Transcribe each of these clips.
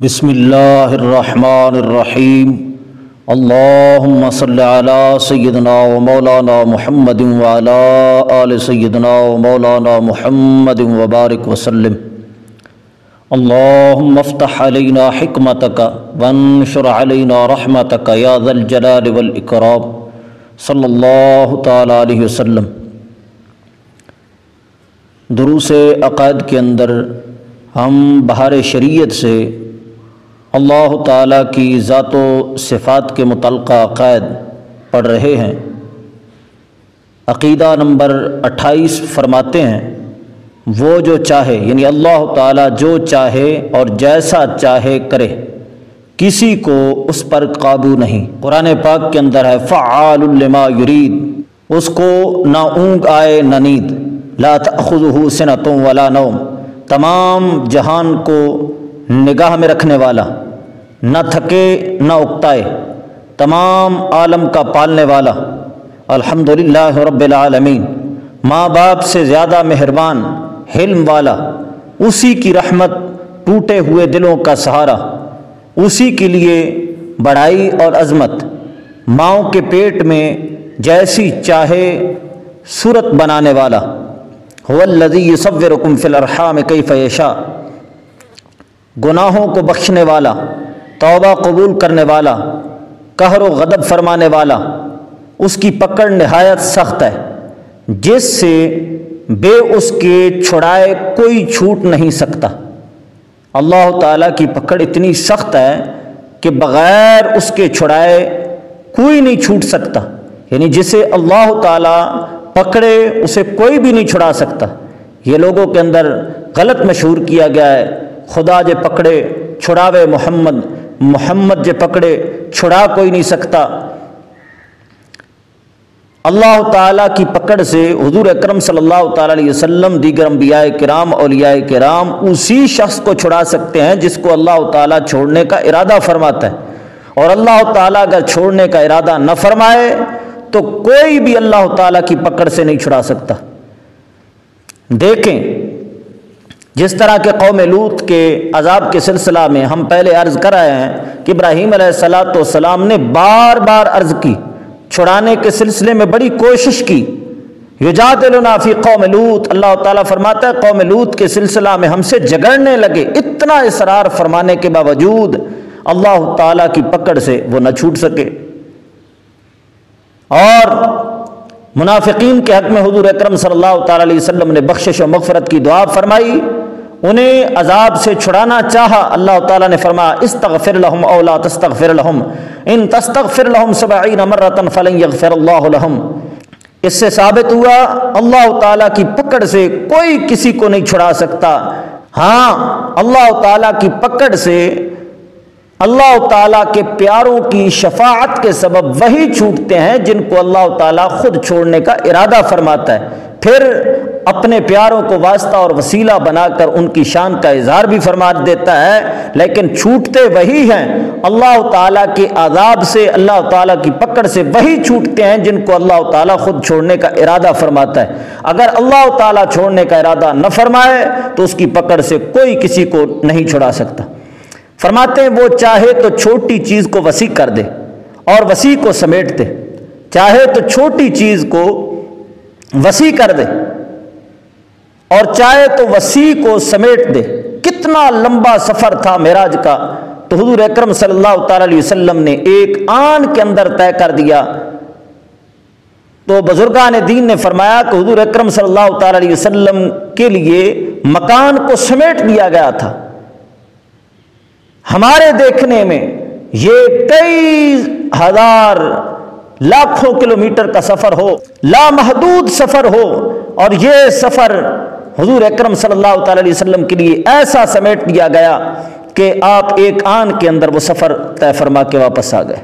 بسم اللہ الرحمن الرحیم۔ اللہم صلی علی سیدنا و مولانا محمد وعلا آل سیدنا و مولانا محمد وبارک وسلم۔ اللہم افتح علینا حکمتک وانشر علینا رحمتک یا ذا الجلال والاکرام۔ صلی اللہ تعالی علیہ وسلم۔ دروس عقائد کے اندر ہم بہار شریعت سے اللہ تعالیٰ کی ذات و صفات کے متعلقہ عقائد پڑھ رہے ہیں۔ عقیدہ نمبر اٹھائیس فرماتے ہیں، وہ جو چاہے یعنی اللہ تعالیٰ جو چاہے اور جیسا چاہے کرے، کسی کو اس پر قابو نہیں۔ قرآن پاک کے اندر ہے، فعال لما یرید، اس کو نہ اونگ آئے نہ نیند لا تأخذہ سنتم ولا نوم۔ تمام جہان کو نگاہ میں رکھنے والا، نہ تھکے نہ اکتائے، تمام عالم کا پالنے والا۔ الحمد رب العالمین، ماں باپ سے زیادہ مہربان، حلم والا۔ اسی کی رحمت ٹوٹے ہوئے دلوں کا سہارا۔ اسی کے لیے بڑائی اور عظمت۔ ماؤں کے پیٹ میں جیسی چاہے صورت بنانے والا۔ هو الذی یصورکم فی الارحام کیف یشاء۔ گناہوں کو بخشنے والا، توبہ قبول کرنے والا، قہر و غضب فرمانے والا، اس کی پکڑ نہایت سخت ہے، جس سے بے اس کے چھڑائے کوئی چھوٹ نہیں سکتا۔ اللہ تعالیٰ کی پکڑ اتنی سخت ہے کہ بغیر اس کے چھڑائے کوئی نہیں چھوٹ سکتا۔ یعنی جسے اللہ تعالیٰ پکڑے، اسے کوئی بھی نہیں چھڑا سکتا۔ یہ لوگوں کے اندر غلط مشہور کیا گیا ہے خدا جے پکڑے، چھڑاوے محمد محمد جے پکڑے، چھڑا کوئی نہیں سکتا۔ اللہ تعالیٰ کی پکڑ سے حضور اکرم صلی اللہ تعالیٰ علیہ وسلم، دیگر انبیاء کرام، اولیاء کرام اسی شخص کو چھڑا سکتے ہیں جس کو اللہ تعالیٰ چھوڑنے کا ارادہ فرماتا ہے۔ اور اللہ تعالیٰ اگر چھوڑنے کا ارادہ نہ فرمائے، تو کوئی بھی اللہ تعالیٰ کی پکڑ سے نہیں چھڑا سکتا۔ دیکھیں جس طرح کے قوم لوت کے عذاب کے سلسلہ میں ہم پہلے عرض کر آئے ہیں کہ ابراہیم علیہ السلاۃ والسلام نے بار بار عرض کی، چھڑانے کے سلسلے میں بڑی کوشش کی۔ یجاد فی قوم لوت، اللہ تعالیٰ فرماتا ہے، قوم لوت کے سلسلہ میں ہم سے جگڑنے لگے، اتنا اصرار فرمانے کے باوجود اللہ تعالیٰ کی پکڑ سے وہ نہ چھوٹ سکے۔ اور منافقین کے حق میں حضور اکرم صلی اللہ تعالیٰ علیہ وسلم نے بخشش و مغفرت کی دعا فرمائی۔ انہیں عذاب سے چھڑانا چاہا۔ اللہ تعالیٰ نے فرمایا، استغفر لهم او لا تستغفر لهم۔ ان تستغفر لهم سبعین مرتا فلن یغفر اللہ لهم۔ اس سے ثابت ہوا، اللہ تعالیٰ کی پکڑ سے کوئی کسی کو نہیں چھڑا سکتا۔ ہاں اللہ تعالیٰ کی پکڑ سے اللہ تعالیٰ کے پیاروں کی شفاعت کے سبب وہی چھوٹتے ہیں جن کو اللہ تعالیٰ خود چھوڑنے کا ارادہ فرماتا ہے۔ پھر اپنے پیاروں کو واسطہ اور وسیلہ بنا کر ان کی شان کا اظہار بھی فرما دیتا ہے، لیکن چھوٹتے وہی ہیں۔ اللہ تعالیٰ کے عذاب سے، اللہ تعالیٰ کی پکڑ سے وہی چھوٹتے ہیں جن کو اللہ تعالیٰ خود چھوڑنے کا ارادہ فرماتا ہے۔ اگر اللہ تعالیٰ چھوڑنے کا ارادہ نہ فرمائے، تو اس کی پکڑ سے کوئی کسی کو نہیں چھڑا سکتا۔ فرماتے ہیں، وہ چاہے تو چھوٹی چیز کو وسیع کر دے اور وسیع کو سمیٹ دے چاہے تو چھوٹی چیز کو وسیع کر دے اور چاہے تو وسیع کو سمیٹ دے۔ کتنا لمبا سفر تھا معراج کا۔ تو حضور اکرم صلی اللہ تعالی علیہ وسلم نے ایک آن کے اندر طے کر دیا۔ تو بزرگان دین نے فرمایا کہ حضور اکرم صلی اللہ تعالی علیہ وسلم کے لیے مکان کو سمیٹ دیا گیا تھا۔ ہمارے دیکھنے میں یہ کئی ہزار لاکھوں کلومیٹر کا سفر ہو، لامحدود سفر ہو، اور یہ سفر حضور اکرم صلی اللہ تعالی علیہ وسلم کے لیے ایسا سمیٹ دیا گیا کہ آپ ایک آن کے اندر وہ سفر طے فرما کے واپس آ گئے۔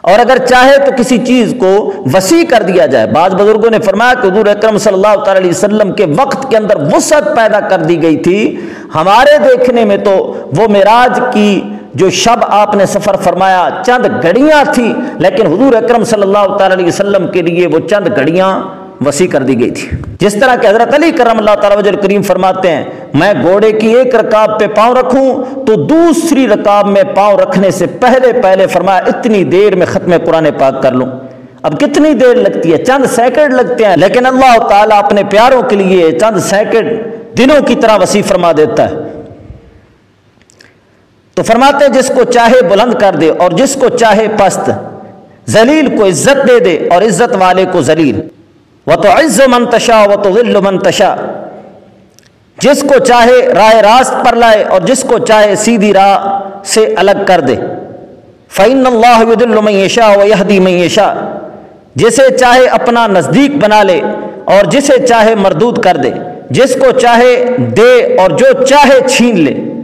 اور اگر چاہے تو کسی چیز کو وسیع کر دیا جائے۔ بعض بزرگوں نے فرمایا کہ حضور اکرم صلی اللہ تعالی علیہ وسلم کے وقت کے اندر وسعت پیدا کر دی گئی تھی۔ ہمارے دیکھنے میں تو وہ معراج کی جو شب آپ نے سفر فرمایا چند گھڑیاں تھی لیکن حضور اکرم صلی اللہ تعالی علیہ وسلم کے لیے وہ چند گھڑیاں وسیع کر دی گئی تھی۔ جس طرح کہ حضرت علی کرم اللہ تعالیٰ وجل کریم فرماتے ہیں، میں گھوڑے کی ایک رکاب پہ پاؤں رکھوں تو دوسری رکاب میں پاؤں رکھنے سے پہلے پہلے فرمایا اتنی دیر میں ختم قرآن پاک کر لوں۔ اب کتنی دیر لگتی ہے؟ چند سیکنڈ لگتے ہیں، لیکن اللہ تعالیٰ اپنے پیاروں کے لیے چند سیکنڈ دنوں کی طرح وسیع فرما دیتا ہے۔ تو فرماتے جس کو چاہے بلند کر دے اور جس کو چاہے پست، ذلیل کو عزت دے دے اور عزت والے کو ذلیل۔ وہ تو عز و منتشا وہ تو ذل منتشا جس کو چاہے رائے راست پر لائے اور جس کو چاہے سیدھی راہ سے الگ کر دے۔ فعین اللہ ود المیشا و یہدی میشا جسے چاہے اپنا نزدیک بنا لے اور جسے چاہے مردود کر دے۔ جس کو چاہے دے اور جو چاہے چھین لے۔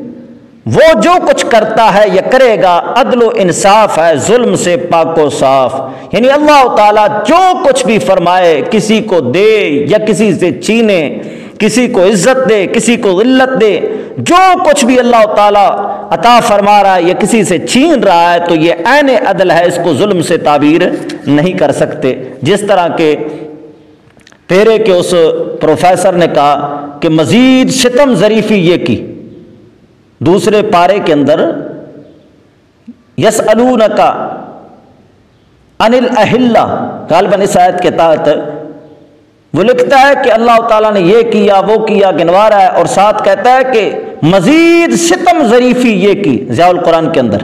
وہ جو کچھ کرتا ہے یا کرے گا، عدل و انصاف ہے، ظلم سے پاک و صاف۔ یعنی اللہ تعالیٰ جو کچھ بھی فرمائے، کسی کو دے یا کسی سے چھینے، کسی کو عزت دے، کسی کو علت دے، جو کچھ بھی اللہ تعالیٰ عطا فرما رہا ہے یا کسی سے چھین رہا ہے، تو یہ عین عدل ہے، اس کو ظلم سے تعبیر نہیں کر سکتے۔ جس طرح کے پیرے کے اس پروفیسر نے کہا کہ مزید شتم ظریفی یہ کی۔ دوسرے پارے کے اندر یس کا انل اہل غالباً اس آیت کے تحت وہ لکھتا ہے کہ اللہ تعالیٰ نے یہ کیا، وہ کیا گنوا رہا ہے اور ساتھ کہتا ہے کہ مزید ستم ظریفی یہ کی ضیاء القرآن کے اندر۔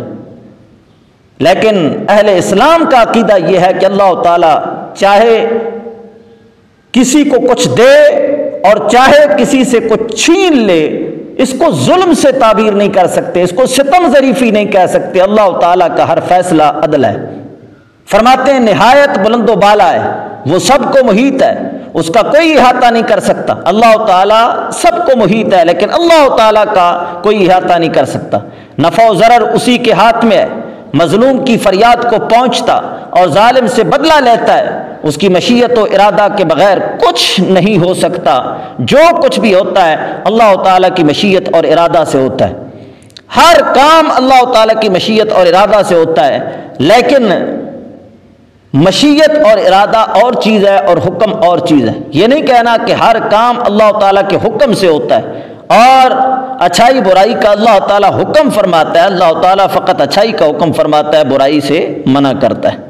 لیکن اہل اسلام کا عقیدہ یہ ہے کہ اللہ تعالیٰ چاہے کسی کو کچھ دے اور چاہے کسی سے کچھ چھین لے اس کو ظلم سے تعبیر نہیں کر سکتے، اس کو ستم ظریفی نہیں کہہ سکتے۔ اللہ تعالیٰ کا ہر فیصلہ عدل ہے۔ فرماتے ہیں، نہایت بلند و بالا ہے۔ وہ سب کو محیط ہے۔ اس کا کوئی احاطہ نہیں کر سکتا۔ اللہ تعالیٰ سب کو محیط ہے، لیکن اللہ تعالیٰ کا کوئی احاطہ نہیں کر سکتا۔ نفع و ضرر اسی کے ہاتھ میں ہے۔ مظلوم کی فریاد کو پہنچتا اور ظالم سے بدلہ لیتا ہے، اس کی مشیت و ارادہ کے بغیر کچھ نہیں ہو سکتا۔ جو کچھ بھی ہوتا ہے، اللہ تعالیٰ کی مشیت اور ارادہ سے ہوتا ہے۔ ہر کام اللہ تعالیٰ کی مشیت اور ارادہ سے ہوتا ہے، لیکن مشیت اور ارادہ اور چیز ہے اور حکم اور چیز ہے۔ یہ نہیں کہنا کہ ہر کام اللہ تعالیٰ کے حکم سے ہوتا ہے۔ اور اچھائی برائی کا اللہ تعالیٰ حکم فرماتا ہے، اللہ تعالیٰ فقط اچھائی کا حکم فرماتا ہے، برائی سے منع کرتا ہے۔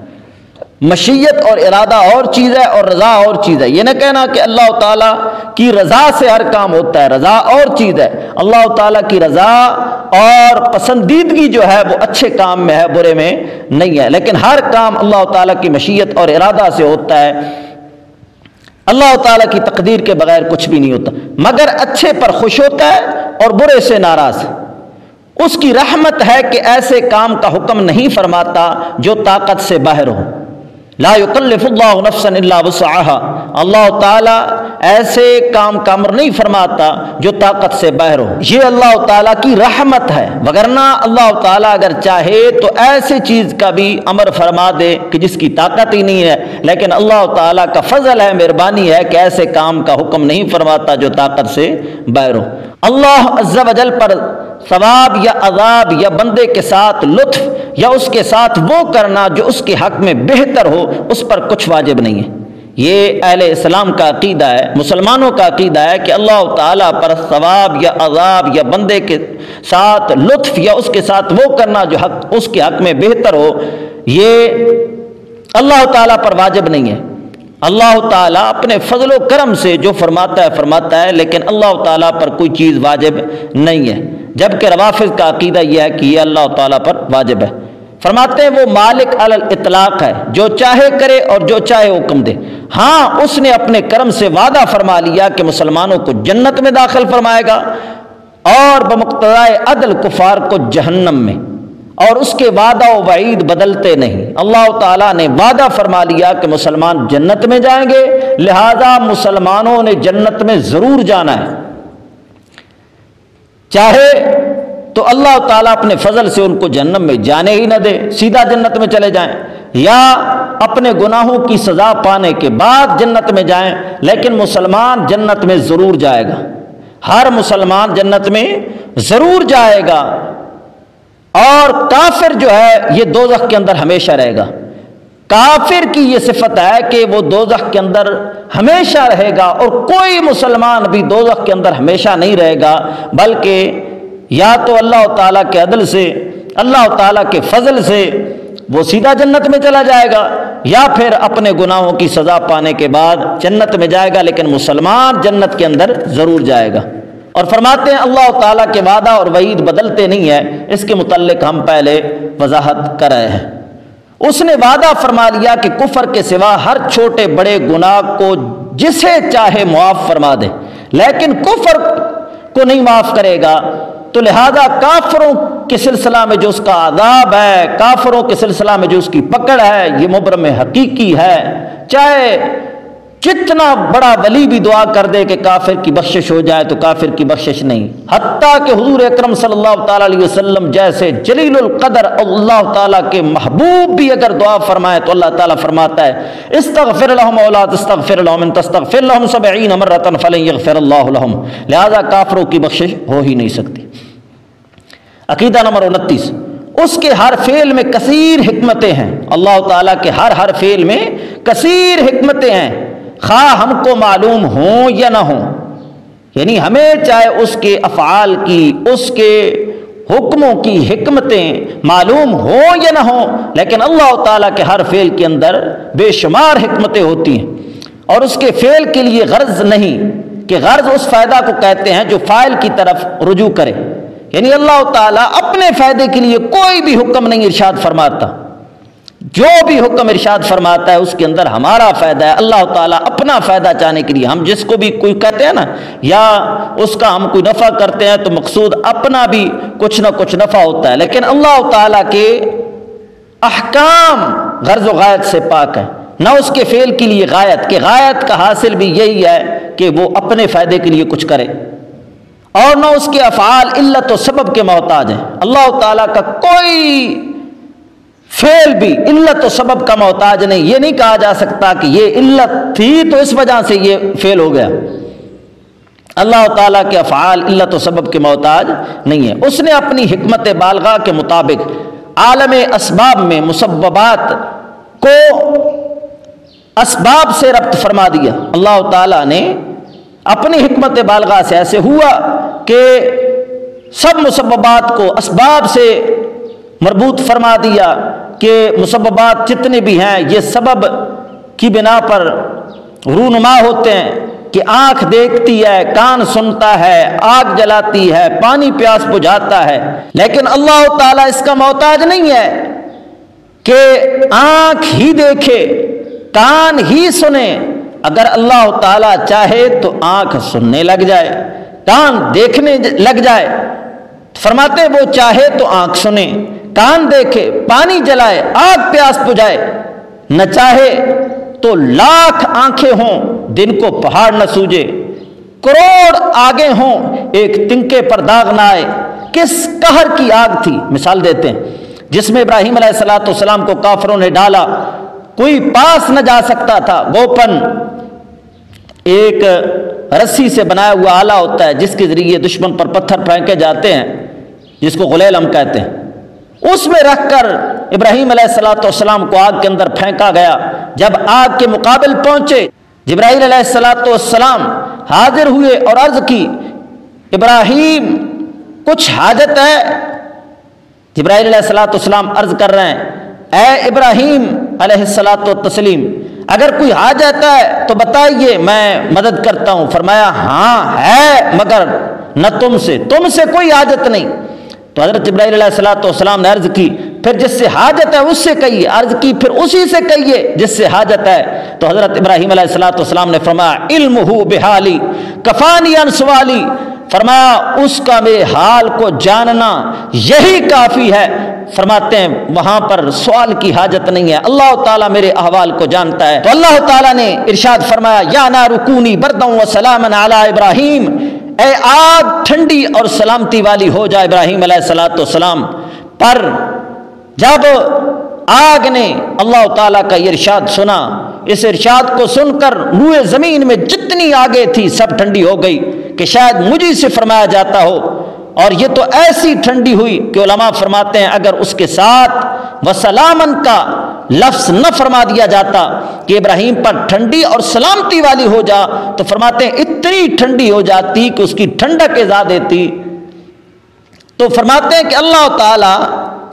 مشیت اور ارادہ اور چیز ہے اور رضا اور چیز ہے۔ یہ نہ کہنا کہ اللہ تعالیٰ کی رضا سے ہر کام ہوتا ہے، رضا اور چیز ہے۔ اللہ تعالیٰ کی رضا اور پسندیدگی جو ہے وہ اچھے کام میں ہے، برے میں نہیں ہے۔ لیکن ہر کام اللہ تعالیٰ کی مشیت اور ارادہ سے ہوتا ہے۔ اللہ تعالیٰ کی تقدیر کے بغیر کچھ بھی نہیں ہوتا۔ مگر اچھے پر خوش ہوتا ہے اور برے سے ناراض اس کی رحمت ہے کہ ایسے کام کا حکم نہیں فرماتا جو طاقت سے باہر ہو۔ لا يكلف اللہ نفسا الا وسعها اللہ تعالیٰ ایسے کام کا امر نہیں فرماتا جو طاقت سے باہر ہو۔ یہ اللہ تعالیٰ کی رحمت ہے۔ وگرنہ اللہ تعالیٰ اگر چاہے تو ایسے چیز کا بھی امر فرما دے کہ جس کی طاقت ہی نہیں ہے۔ لیکن اللہ تعالیٰ کا فضل ہے، مہربانی ہے کہ ایسے کام کا حکم نہیں فرماتا جو طاقت سے باہر ہو۔ اللہ عز و جل پر ثواب یا عذاب یا بندے کے ساتھ لطف یا اس کے ساتھ وہ کرنا جو اس کے حق میں بہتر ہو، اس پر کچھ واجب نہیں ہے۔ یہ اہل اسلام کا عقیدہ ہے، مسلمانوں کا عقیدہ ہے کہ اللہ تعالیٰ پر ثواب یا عذاب یا بندے کے ساتھ لطف یا اس کے ساتھ وہ کرنا جو حق، اس کے حق میں بہتر ہو، یہ اللہ تعالیٰ پر واجب نہیں ہے۔ اللہ تعالیٰ اپنے فضل و کرم سے جو فرماتا ہے فرماتا ہے، لیکن اللہ تعالیٰ پر کوئی چیز واجب نہیں ہے۔ جبکہ روافظ کا عقیدہ یہ ہے کہ یہ اللہ تعالیٰ پر واجب ہے۔ فرماتے ہیں وہ مالک الاطلاق ہے، جو چاہے کرے اور جو چاہے حکم دے۔ ہاں اس نے اپنے کرم سے وعدہ فرما لیا کہ مسلمانوں کو جنت میں داخل فرمائے گا اور بمقتضائے عدل کفار کو جہنم میں۔ اور اس کے وعدہ و وعید بدلتے نہیں۔ اللہ تعالیٰ نے وعدہ فرما لیا کہ مسلمان جنت میں جائیں گے، لہذا مسلمانوں نے جنت میں ضرور جانا ہے۔ چاہے تو اللہ تعالیٰ اپنے فضل سے ان کو جنت میں جانے ہی نہ دے، سیدھا جنت میں چلے جائیں۔ یا اپنے گناہوں کی سزا پانے کے بعد جنت میں جائیں، لیکن مسلمان جنت میں ضرور جائے گا۔ ہر مسلمان جنت میں ضرور جائے گا۔ اور کافر جو ہے، یہ دو کے اندر ہمیشہ رہے گا۔ کافر کی یہ صفت ہے کہ وہ دوزخ کے اندر ہمیشہ رہے گا اور کوئی مسلمان بھی دوزخ کے اندر ہمیشہ نہیں رہے گا، بلکہ یا تو اللہ تعالیٰ کے عدل سے، اللہ تعالیٰ کے فضل سے وہ سیدھا جنت میں چلا جائے گا، یا پھر اپنے گناہوں کی سزا پانے کے بعد جنت میں جائے گا، لیکن مسلمان جنت کے اندر ضرور جائے گا۔ اور فرماتے ہیں اللہ تعالیٰ کے وعدہ اور وعید بدلتے نہیں ہیں، اس کے متعلق ہم پہلے وضاحت کر رہے ہیں۔ اس نے وعدہ فرما لیا کہ کفر کے سوا ہر چھوٹے بڑے گناہ کو جسے چاہے معاف فرما دے، لیکن کفر کو نہیں معاف کرے گا۔ تو لہذا کافروں کے سلسلہ میں جو اس کا عذاب ہے، کافروں کے سلسلہ میں جو اس کی پکڑ ہے، یہ مبرم حقیقی ہے۔ چاہے کتنا بڑا ولی بھی دعا کر دے کہ کافر کی بخشش ہو جائے تو کافر کی بخشش نہیں۔ حتیٰ کہ حضور اکرم صلی اللہ تعالیٰ علیہ وسلم جیسے جلیل القدر اللہ تعالیٰ کے محبوب بھی اگر دعا فرمائے تو اللہ تعالیٰ فرماتا ہے، استغفر لهم اولاد استغفر لهم، ان تستغفر لهم سبعین مرتا فلن یغفر اللہ لهم۔ لہذا کافروں کی بخشش ہو ہی نہیں سکتی۔ عقیدہ نمبر انتیس۔ اس کے ہر فعل میں کثیر حکمتیں ہیں۔ اللہ تعالیٰ کے ہر ہر فعل میں کثیر حکمتیں ہیں۔ خواہ ہم کو معلوم ہوں یا نہ ہوں۔ یعنی ہمیں چاہے اس کے افعال کی، اس کے حکموں کی حکمتیں معلوم ہوں یا نہ ہوں، لیکن اللہ تعالیٰ کے ہر فعل کے اندر بے شمار حکمتیں ہوتی ہیں۔ اور اس کے فعل کے لیے غرض نہیں، کہ غرض اس فائدہ کو کہتے ہیں جو فائل کی طرف رجوع کرے۔ یعنی اللہ تعالیٰ اپنے فائدے کے لیے کوئی بھی حکم نہیں ارشاد فرماتا۔ جو بھی حکم ارشاد فرماتا ہے، اس کے اندر ہمارا فائدہ ہے۔ اللہ تعالیٰ اپنا فائدہ چاہنے کے لیے ہم جس کو بھی کوئی کہتے ہیں نا، یا اس کا ہم کوئی نفع کرتے ہیں تو مقصود اپنا بھی کچھ نہ کچھ نفع ہوتا ہے۔ لیکن اللہ تعالیٰ کے احکام غرض و غایت سے پاک ہے نہ اس کے فعل کے لیے غایت، کہ غایت کا حاصل بھی یہی ہے کہ وہ اپنے فائدے کے لیے کچھ کرے۔ اور نہ اس کے افعال علت و سبب کے محتاج ہیں۔ اللہ تعالیٰ کا کوئی فیل بھی علت و سبب کا محتاج نہیں۔ یہ نہیں کہا جا سکتا کہ یہ علت تھی تو اس وجہ سے یہ فیل ہو گیا۔ اللہ تعالیٰ کے افعال علت و سبب کے محتاج نہیں ہے اس نے اپنی حکمت بالغاہ کے مطابق عالم اسباب میں مسببات کو اسباب سے ربط فرما دیا۔ اللہ تعالیٰ نے اپنی حکمت بالغاہ سے ایسے ہوا کہ سب مسببات کو اسباب سے مربوط فرما دیا کہ مسببات جتنے بھی ہیں، یہ سبب کی بنا پر رونما ہوتے ہیں کہ آنکھ دیکھتی ہے، کان سنتا ہے، آگ جلاتی ہے، پانی پیاس بجھاتا ہے۔ لیکن اللہ تعالیٰ اس کا محتاج نہیں ہے کہ آنکھ ہی دیکھے، کان ہی سنے۔ اگر اللہ تعالیٰ چاہے تو آنکھ سننے لگ جائے۔ کان دیکھنے لگ جائے۔ فرماتے وہ چاہے تو آنکھ سنے، کان دیکھے، پانی جلائے، آگ پیاس بجائے نہ چاہے تو لاکھ آنکھیں ہوں، دن کو پہاڑ نہ سوجے۔ کروڑ آگے ہوں، ایک تنکے پر داغ نہ آئے۔ کس قہر کی آگ تھی؟ مثال دیتے ہیں۔ جس میں ابراہیم علیہ السلاۃ والسلام کو کافروں نے ڈالا، کوئی پاس نہ جا سکتا تھا۔ وہ پن، ایک رسی سے بنایا ہوا آلہ ہوتا ہے، جس کے ذریعے دشمن پر پتھر پھینکے جاتے ہیں، جس کو غلیل ہم کہتے ہیں۔ اس میں رکھ کر ابراہیم علیہ السلاۃ والسلام کو آگ کے اندر پھینکا گیا۔ جب آگ کے مقابل پہنچے جبراہیل علیہ السلاۃ والسلام حاضر ہوئے اور عرض کی، ابراہیم، کچھ حاجت ہے؟ جبراہیل علیہ السلاۃ والسلام عرض کر رہے ہیں، اے ابراہیم علیہ السلاۃ و تسلیم اگر کوئی حاجت ہے تو بتائیے میں مدد کرتا ہوں۔ فرمایا ہاں ہے، مگر نہ تم سے تم سے کوئی حاجت نہیں۔ تو حضرت جبرائیل علیہ السلاۃ والسلام نے عرض کی، پھر جس سے حاجت ہے اس سے کہیے۔ عرض کی، پھر اسی سے کہیے جس سے حاجت ہے۔ تو حضرت ابراہیم علیہ السلاۃ والسلام نے فرمایا علم ہو بحالی، کفانی انسوالی فرمایا اس کا میرے حال کو جاننا یہی کافی ہے۔ فرماتے ہیں، وہاں پر سوال کی حاجت نہیں ہے۔ اللہ تعالیٰ میرے احوال کو جانتا ہے۔ تو اللہ تعالیٰ نے ارشاد فرمایا، یا نا رکونی بردوں و سلام علی ابراہیم۔ اے آگ، ٹھنڈی اور سلامتی والی ہو جائے ابراہیم علیہ السلاۃ والسلام۔ پر جب آگ نے اللہ تعالیٰ کا یہ ارشاد سنا، اس ارشاد کو سن کر روئے زمین میں جتنی آگے تھی، سب ٹھنڈی ہو گئی۔ کہ شاید مجھے سے فرمایا جاتا ہو۔ اور یہ تو ایسی ٹھنڈی ہوئی کہ علماء فرماتے ہیں اگر اس کے ساتھ وسلامن کا لفظ نہ فرما دیا جاتا کہ ابراہیم پر ٹھنڈی اور سلامتی والی ہو جا، تو فرماتے ہیں اتنی ٹھنڈی ہو جاتی کہ اس کی ٹھنڈک ایزا دیتی۔ تو فرماتے ہیں کہ اللہ تعالیٰ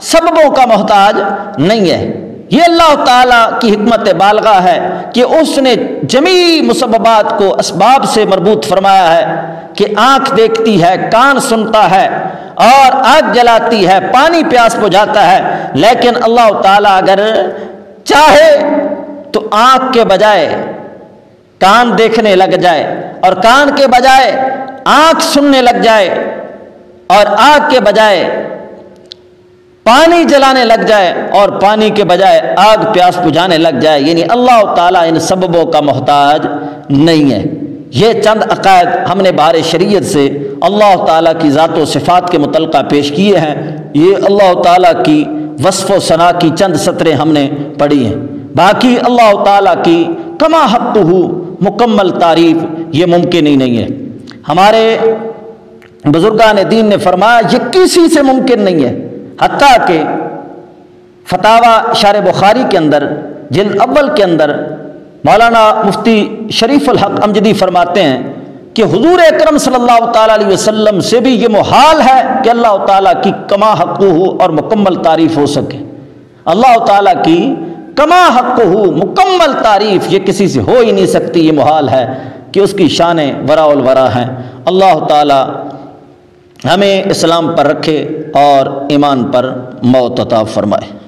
سببوں کا محتاج نہیں ہے۔ یہ اللہ تعالیٰ کی حکمت بالغہ ہے کہ اس نے جمی مسببات کو اسباب سے مربوط فرمایا ہے کہ آنکھ دیکھتی ہے، کان سنتا ہے اور آگ جلاتی ہے، پانی پیاس بجھاتا ہے۔ لیکن اللہ تعالیٰ اگر چاہے تو آنکھ کے بجائے کان دیکھنے لگ جائے اور کان کے بجائے آنکھ سننے لگ جائے اور آگ کے بجائے پانی جلانے لگ جائے اور پانی کے بجائے آگ پیاس بجھانے لگ جائے یعنی اللہ تعالیٰ ان سببوں کا محتاج نہیں ہے۔ یہ چند عقائد ہم نے بار شریعت سے اللہ تعالیٰ کی ذات و صفات کے متعلقہ پیش کیے ہیں۔ یہ اللہ تعالیٰ کی وصف و ثناء کی چند سطریں ہم نے پڑھی ہیں۔ باقی اللہ تعالیٰ کی کما حق ہو مکمل تعریف یہ ممکن ہی نہیں ہے۔ ہمارے بزرگان دین نے فرمایا، یہ کسی سے ممکن نہیں ہے۔ حتیٰ کہ فتح شار بخاری کے اندر، جلد اول کے اندر مولانا مفتی شریف الحق امجدی فرماتے ہیں کہ حضور اکرم صلی اللہ تعالیٰ علیہ وسلم سے بھی یہ محال ہے کہ اللہ تعالیٰ کی کما حق ہو اور مکمل تعریف ہو سکے۔ اللہ تعالیٰ کی کما حق ہو، مکمل تعریف، یہ کسی سے ہو ہی نہیں سکتی، یہ محال ہے کہ اس کی شانیں ورا الورا ہیں۔ اللہ تعالیٰ ہمیں اسلام پر رکھے اور ایمان پر موت عطا فرمائے۔